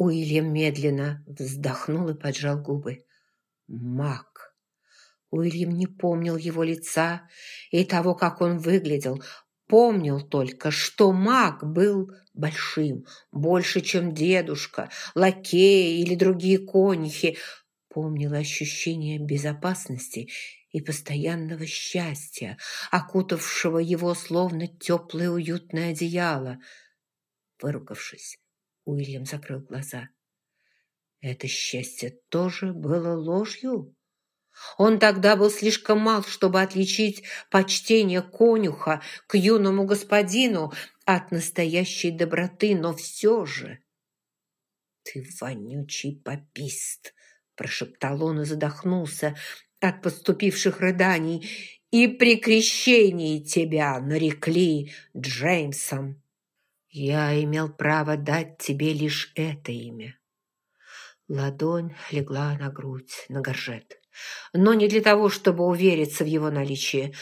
Уильям медленно вздохнул и поджал губы. Мак. Уильям не помнил его лица и того, как он выглядел. Помнил только, что маг был большим, больше, чем дедушка, лакеи или другие конюхи. Помнил ощущение безопасности и постоянного счастья, окутавшего его словно теплое уютное одеяло. Выругавшись, Уильям закрыл глаза. Это счастье тоже было ложью? Он тогда был слишком мал, чтобы отличить почтение конюха к юному господину от настоящей доброты, но все же... «Ты вонючий попист!» – прошептал он и задохнулся от поступивших рыданий. «И при крещении тебя нарекли Джеймсом!» «Я имел право дать тебе лишь это имя». Ладонь легла на грудь, на горжет но не для того, чтобы увериться в его наличии.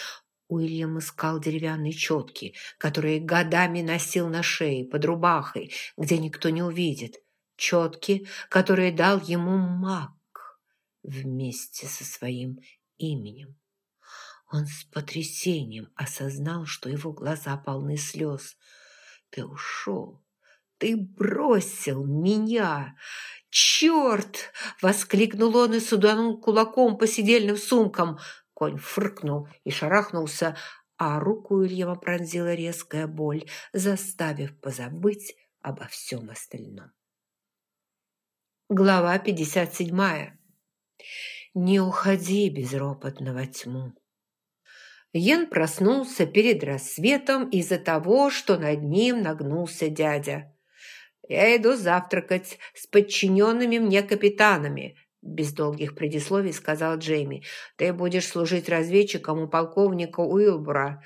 Уильям искал деревянные четки, которые годами носил на шее, под рубахой, где никто не увидит. Четки, которые дал ему маг вместе со своим именем. Он с потрясением осознал, что его глаза полны слез. «Ты ушел! Ты бросил меня! «Черт!» – воскликнул он и суданул кулаком по сидельным сумкам. Конь фыркнул и шарахнулся, а руку Ильяма пронзила резкая боль, заставив позабыть обо всем остальном. Глава 57. «Не уходи безропотно во тьму». Йен проснулся перед рассветом из-за того, что над ним нагнулся дядя. «Я иду завтракать с подчиненными мне капитанами», без долгих предисловий сказал Джейми. «Ты будешь служить разведчиком у полковника Уилбора.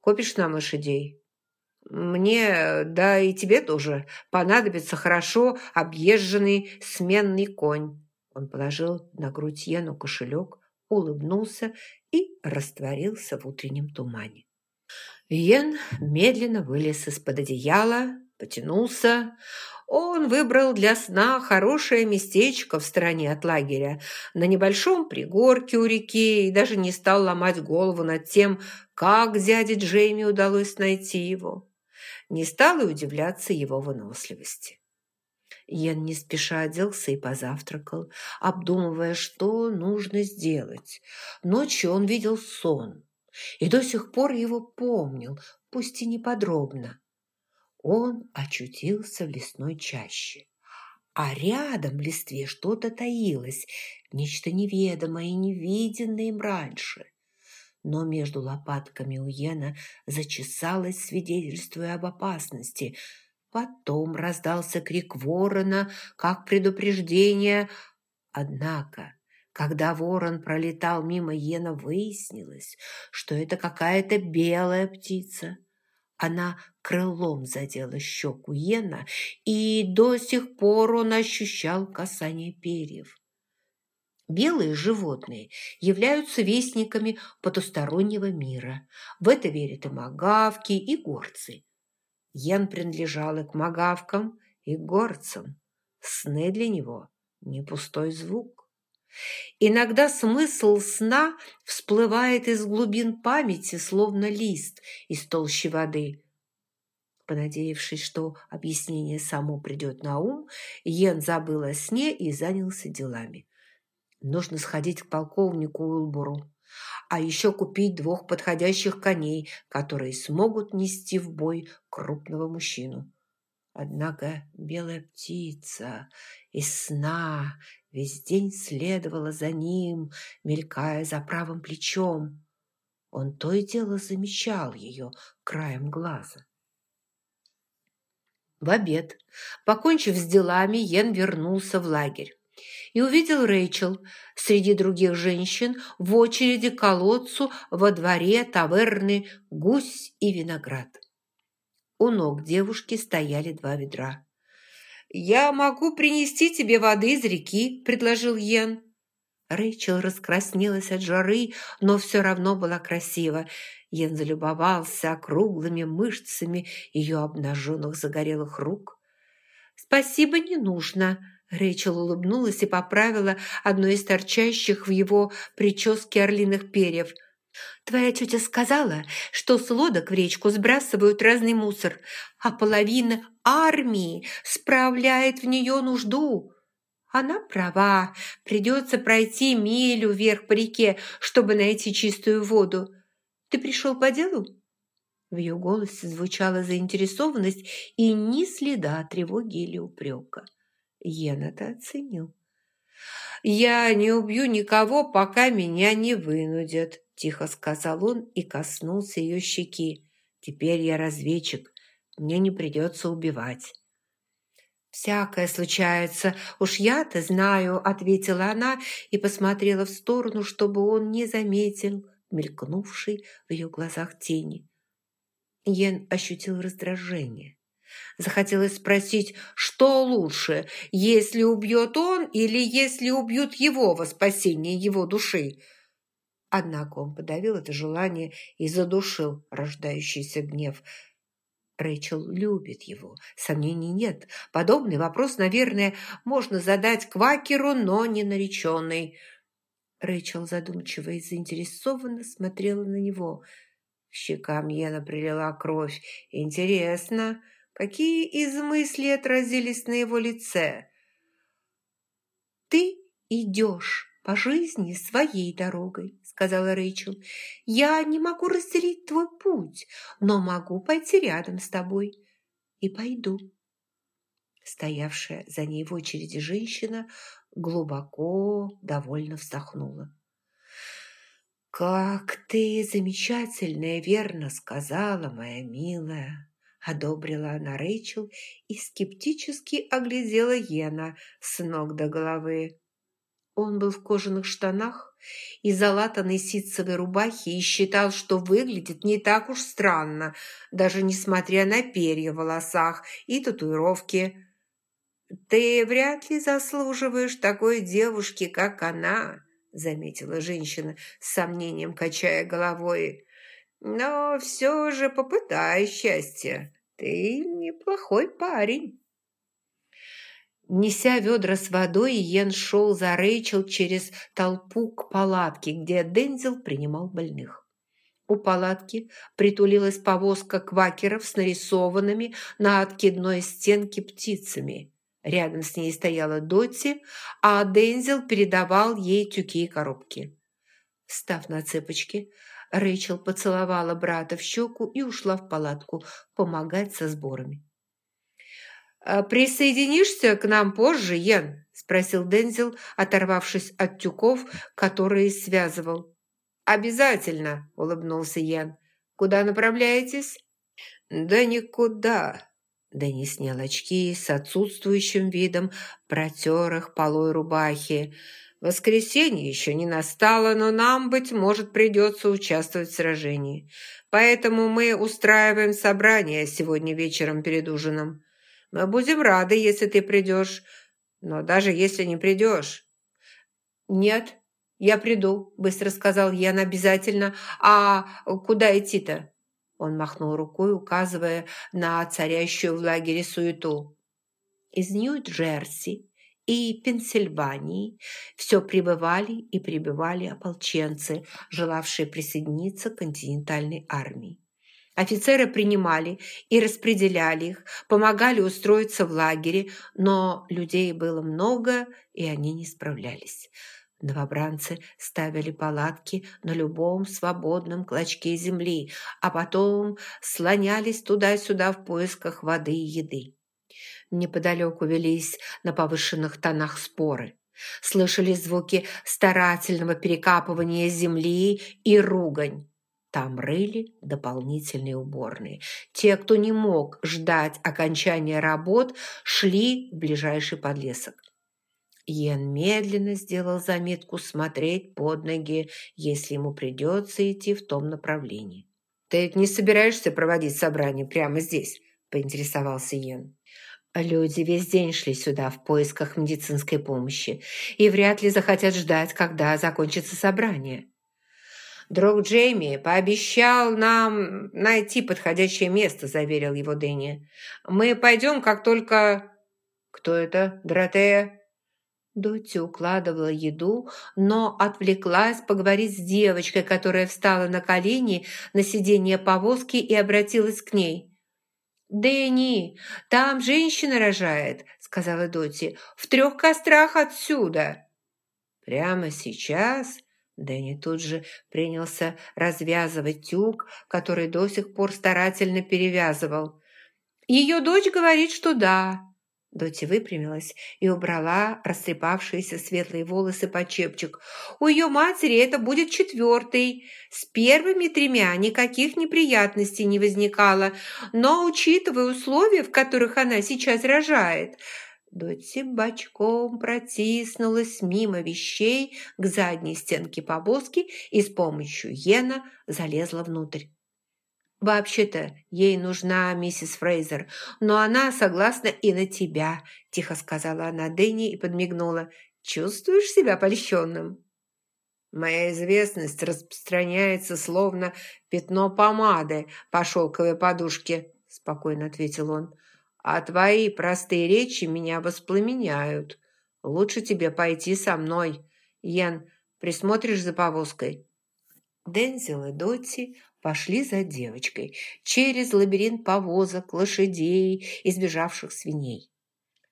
Купишь нам лошадей?» «Мне, да и тебе тоже, понадобится хорошо объезженный сменный конь». Он положил на грудь Йену кошелек, улыбнулся и растворился в утреннем тумане. Йен медленно вылез из-под одеяла, потянулся. Он выбрал для сна хорошее местечко в стороне от лагеря, на небольшом пригорке у реки, и даже не стал ломать голову над тем, как дяде Джейми удалось найти его. Не стал и удивляться его выносливости. Йен не спеша оделся и позавтракал, обдумывая, что нужно сделать. Ночью он видел сон и до сих пор его помнил, пусть и неподробно он очутился в лесной чаще. А рядом в листве что-то таилось, нечто неведомое и невиденное им раньше. Но между лопатками у Йена зачесалось, свидетельствуя об опасности. Потом раздался крик ворона, как предупреждение. Однако, когда ворон пролетал мимо Йена, выяснилось, что это какая-то белая птица. Она крылом задела щеку Йена, и до сих пор он ощущал касание перьев. Белые животные являются вестниками потустороннего мира. В это верят и магавки, и горцы. Йен принадлежал и к магавкам, и к горцам. Сны для него – не пустой звук. Иногда смысл сна всплывает из глубин памяти, словно лист из толщи воды. Понадеявшись, что объяснение само придет на ум, Йен забыл о сне и занялся делами. Нужно сходить к полковнику Уилбуру, а еще купить двух подходящих коней, которые смогут нести в бой крупного мужчину. Однако белая птица из сна весь день следовала за ним, мелькая за правым плечом. Он то и дело замечал ее краем глаза. В обед, покончив с делами, Йен вернулся в лагерь и увидел Рэйчел среди других женщин в очереди к колодцу во дворе таверны «Гусь и виноград». У ног девушки стояли два ведра. «Я могу принести тебе воды из реки», – предложил Йен. Рэйчел раскраснелась от жары, но все равно была красива. Йен залюбовался округлыми мышцами ее обнаженных загорелых рук. «Спасибо, не нужно», Рэйчел улыбнулась и поправила одно из торчащих в его прическе орлиных перьев. «Твоя тетя сказала, что с лодок в речку сбрасывают разный мусор, а половина армии справляет в нее нужду. Она права, придется пройти милю вверх по реке, чтобы найти чистую воду. Ты пришел по делу?» В ее голосе звучала заинтересованность и ни следа тревоги или упрека. Йен это оценил. «Я не убью никого, пока меня не вынудят», – тихо сказал он и коснулся ее щеки. «Теперь я разведчик, мне не придется убивать». «Всякое случается, уж я-то знаю», – ответила она и посмотрела в сторону, чтобы он не заметил мелькнувшей в ее глазах тени. Йен ощутил раздражение. Захотелось спросить, что лучше, если убьет он или если убьют его во спасение его души. Однако он подавил это желание и задушил рождающийся гнев. Рэйчел любит его, сомнений нет. Подобный вопрос, наверное, можно задать квакеру, но не нареченный. Рэйчел задумчиво и заинтересованно смотрела на него. К щекам Йена прилила кровь. «Интересно, Какие из мыслей отразились на его лице? «Ты идешь по жизни своей дорогой», — сказала Рэйчел. «Я не могу разделить твой путь, но могу пойти рядом с тобой. И пойду». Стоявшая за ней в очереди женщина глубоко, довольно вздохнула. «Как ты замечательно и верно сказала, моя милая!» Одобрила она Рэйчел и скептически оглядела Йена с ног до головы. Он был в кожаных штанах и залатанной ситцевой рубахе и считал, что выглядит не так уж странно, даже несмотря на перья в волосах и татуировки. «Ты вряд ли заслуживаешь такой девушки, как она», заметила женщина с сомнением, качая головой. «Но все же попытай счастье. Ты неплохой парень». Неся ведра с водой, Йен шел за Рэйчел через толпу к палатке, где Дензел принимал больных. У палатки притулилась повозка квакеров с нарисованными на откидной стенке птицами. Рядом с ней стояла Дотти, а Дензел передавал ей тюки и коробки. Став на цепочки, Рэйчел поцеловала брата в щеку и ушла в палатку помогать со сборами. «А «Присоединишься к нам позже, Йен?» – спросил Дензел, оторвавшись от тюков, которые связывал. «Обязательно!» – улыбнулся Йен. «Куда направляетесь?» «Да никуда!» Дэнни снял очки с отсутствующим видом, протер их полой рубахи. Воскресенье еще не настало, но нам, быть может, придется участвовать в сражении. Поэтому мы устраиваем собрание сегодня вечером перед ужином. Мы будем рады, если ты придешь, но даже если не придешь. Нет, я приду, быстро сказал Ян обязательно. А куда идти-то? Он махнул рукой, указывая на царящую в лагере суету. Из Нью-Джерси и Пенсильвании все прибывали и прибывали ополченцы, желавшие присоединиться к континентальной армии. Офицеры принимали и распределяли их, помогали устроиться в лагере, но людей было много, и они не справлялись. Новобранцы ставили палатки на любом свободном клочке земли, а потом слонялись туда-сюда в поисках воды и еды. Неподалеку велись на повышенных тонах споры. Слышались звуки старательного перекапывания земли и ругань. Там рыли дополнительные уборные. Те, кто не мог ждать окончания работ, шли в ближайший подлесок. Йен медленно сделал заметку смотреть под ноги, если ему придется идти в том направлении. «Ты ведь не собираешься проводить собрание прямо здесь?» – поинтересовался Йен. Люди весь день шли сюда в поисках медицинской помощи и вряд ли захотят ждать, когда закончится собрание. «Друг Джейми пообещал нам найти подходящее место», – заверил его Дэнни. «Мы пойдем, как только...» «Кто это, Доротея?» Дотти укладывала еду, но отвлеклась поговорить с девочкой, которая встала на колени на сиденье повозки и обратилась к ней. «Дэнни, там женщина рожает», — сказала Дотти, — «в трех кострах отсюда». «Прямо сейчас?» Дэнни тут же принялся развязывать тюк, который до сих пор старательно перевязывал. «Ее дочь говорит, что да», Доти выпрямилась и убрала растрепавшиеся светлые волосы под чепчик. «У ее матери это будет четвертый. С первыми тремя никаких неприятностей не возникало, но, учитывая условия, в которых она сейчас рожает...» Доти бочком протиснулась мимо вещей к задней стенке повозки и с помощью Йена залезла внутрь. «Вообще-то ей нужна миссис Фрейзер, но она согласна и на тебя», – тихо сказала она Дэнни и подмигнула. «Чувствуешь себя польщенным?» «Моя известность распространяется словно пятно помады по шелковой подушке», – спокойно ответил он. «А твои простые речи меня воспламеняют. Лучше тебе пойти со мной. Ян, присмотришь за повозкой?» Дензел и Дотти пошли за девочкой через лабиринт повозок, лошадей, избежавших свиней.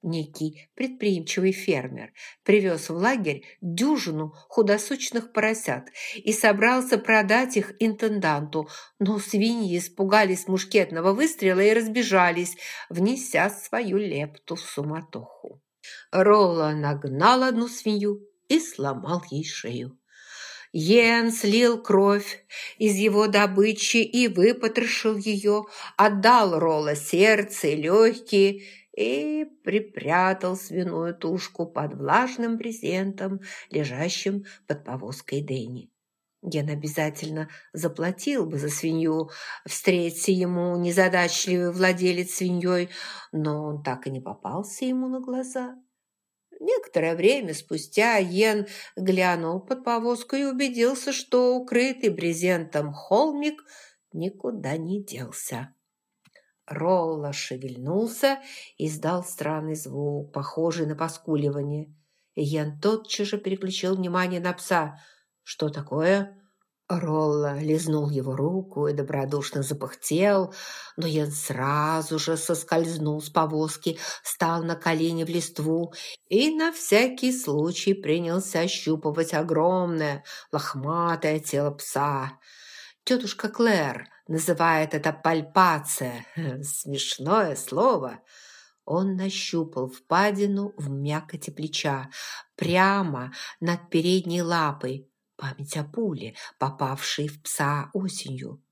Некий предприимчивый фермер привез в лагерь дюжину худосочных поросят и собрался продать их интенданту, но свиньи испугались мушкетного выстрела и разбежались, внеся свою лепту в суматоху. Ролла нагнал одну свинью и сломал ей шею. Йен слил кровь из его добычи и выпотрошил ее, отдал Ролла сердце и легкие и припрятал свиную тушку под влажным брезентом, лежащим под повозкой Дэнни. Ген обязательно заплатил бы за свинью, встретиться ему незадачливый владелец свиньей, но он так и не попался ему на глаза. Некоторое время спустя Йен глянул под повозку и убедился, что укрытый брезентом холмик никуда не делся. Ролла шевельнулся и издал странный звук, похожий на поскуливание. Йен тотчас же переключил внимание на пса. «Что такое?» Ролла лизнул его руку и добродушно запыхтел, но я сразу же соскользнул с повозки, встал на колени в листву и на всякий случай принялся ощупывать огромное лохматое тело пса. Тетушка Клэр называет это пальпация. Смешное слово. Он нащупал впадину в мякоти плеча, прямо над передней лапой, Память о пуле, попавшей в пса осенью.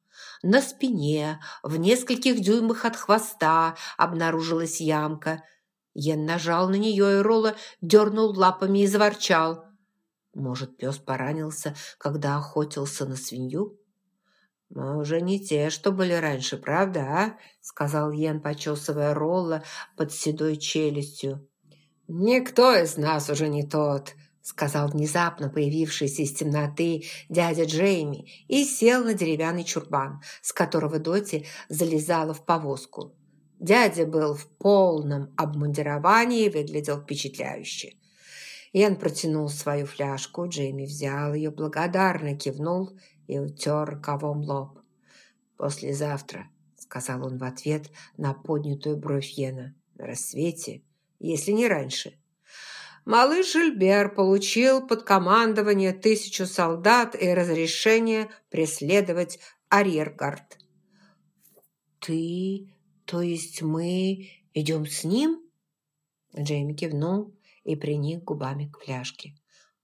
На спине, в нескольких дюймах от хвоста, обнаружилась ямка. Йен нажал на нее, и Ролла дернул лапами и заворчал. Может, пес поранился, когда охотился на свинью? «Мы уже не те, что были раньше, правда, а?» сказал Йен, почесывая Ролла под седой челюстью. «Никто из нас уже не тот», сказал внезапно появившийся из темноты дядя Джейми и сел на деревянный чурбан, с которого Доти залезала в повозку. Дядя был в полном обмундировании и выглядел впечатляюще. Ян протянул свою фляжку, Джейми взял ее, благодарно кивнул и утер рукавом лоб. «Послезавтра», — сказал он в ответ на поднятую бровь Йена, — «на рассвете, если не раньше» малыш Жильбер получил под командование тысячу солдат и разрешение преследовать арьергард. «Ты, то есть мы идем с ним?» Джейми кивнул и приник губами к фляжке.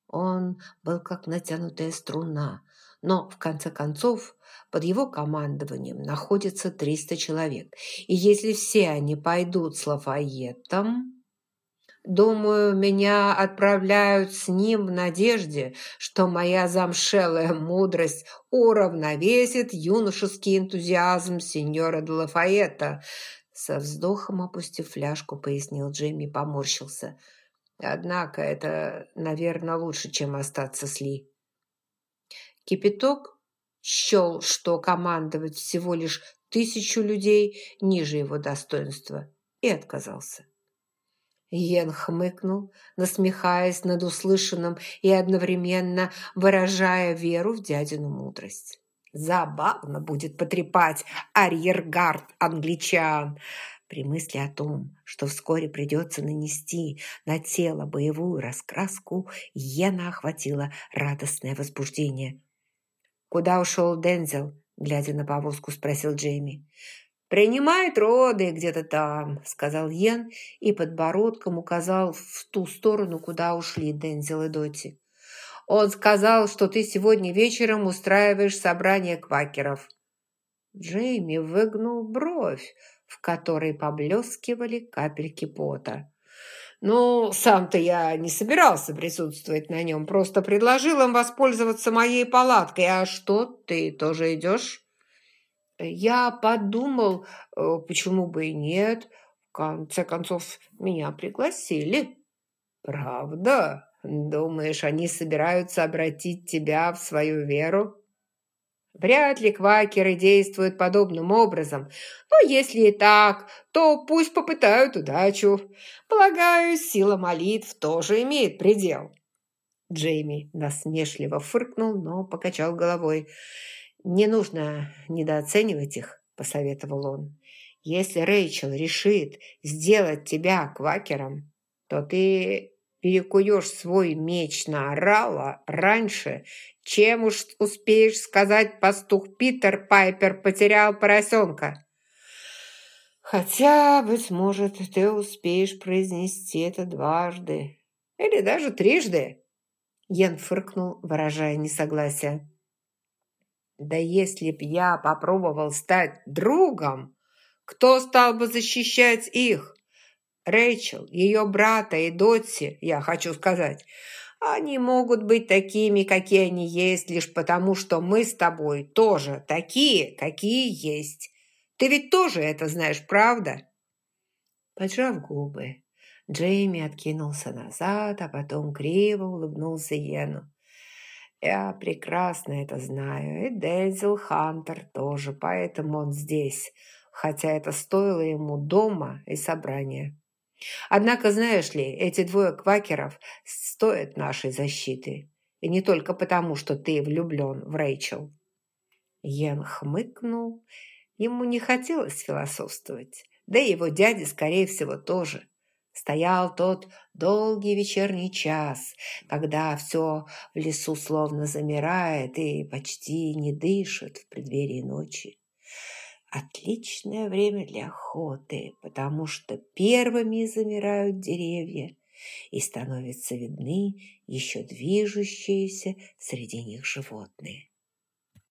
Он был как натянутая струна, но, в конце концов, под его командованием находится 300 человек, и если все они пойдут с Лафайетом, Думаю, меня отправляют с ним в надежде, что моя замшелая мудрость уравновесит юношеский энтузиазм сеньора де. Со вздохом опустив фляжку, пояснил Джейми, поморщился. Однако это, наверное, лучше, чем остаться с Ли. Кипяток счел, что командовать всего лишь тысячу людей ниже его достоинства, и отказался. Йен хмыкнул, насмехаясь над услышанным и одновременно выражая веру в дядину мудрость. Забавно будет потрепать арьергард англичан. При мысли о том, что вскоре придется нанести на тело боевую раскраску, Йена охватило радостное возбуждение. «Куда ушел Дензел?» – глядя на повозку, спросил Джейми. «Принимает роды где-то там», – сказал Йен и подбородком указал в ту сторону, куда ушли Дензел и Доти. «Он сказал, что ты сегодня вечером устраиваешь собрание квакеров». Джейми выгнул бровь, в которой поблескивали капельки пота. «Ну, сам-то я не собирался присутствовать на нем, просто предложил им воспользоваться моей палаткой. А что, ты тоже идешь?» Я подумал, э, почему бы и нет. В конце концов, меня пригласили. Правда? Думаешь, они собираются обратить тебя в свою веру? Вряд ли квакеры действуют подобным образом. Но если и так, то пусть попытают удачу. Полагаю, сила молитв тоже имеет предел. Джейми насмешливо фыркнул, но покачал головой. «Не нужно недооценивать их», – посоветовал он. «Если Рэйчел решит сделать тебя квакером, то ты перекуешь свой меч на орала раньше, чем уж успеешь сказать пастух Питер Пайпер потерял поросенка». «Хотя, быть может, ты успеешь произнести это дважды или даже трижды», Йен фыркнул, выражая несогласие. Да если б я попробовал стать другом, кто стал бы защищать их? Рэйчел, ее брата и Дотси, я хочу сказать. Они могут быть такими, какие они есть, лишь потому, что мы с тобой тоже такие, какие есть. Ты ведь тоже это знаешь, правда?» Поджав губы, Джейми откинулся назад, а потом криво улыбнулся Йену. Я прекрасно это знаю. И Дензел Хантер тоже, поэтому он здесь. Хотя это стоило ему дома и собрания. Однако, знаешь ли, эти двое квакеров стоят нашей защиты. И не только потому, что ты влюблен в Рэйчел. Йен хмыкнул. Ему не хотелось философствовать. Да и его дяде, скорее всего, тоже. Стоял тот долгий вечерний час, когда все в лесу словно замирает и почти не дышит в преддверии ночи. Отличное время для охоты, потому что первыми замирают деревья и становятся видны еще движущиеся среди них животные.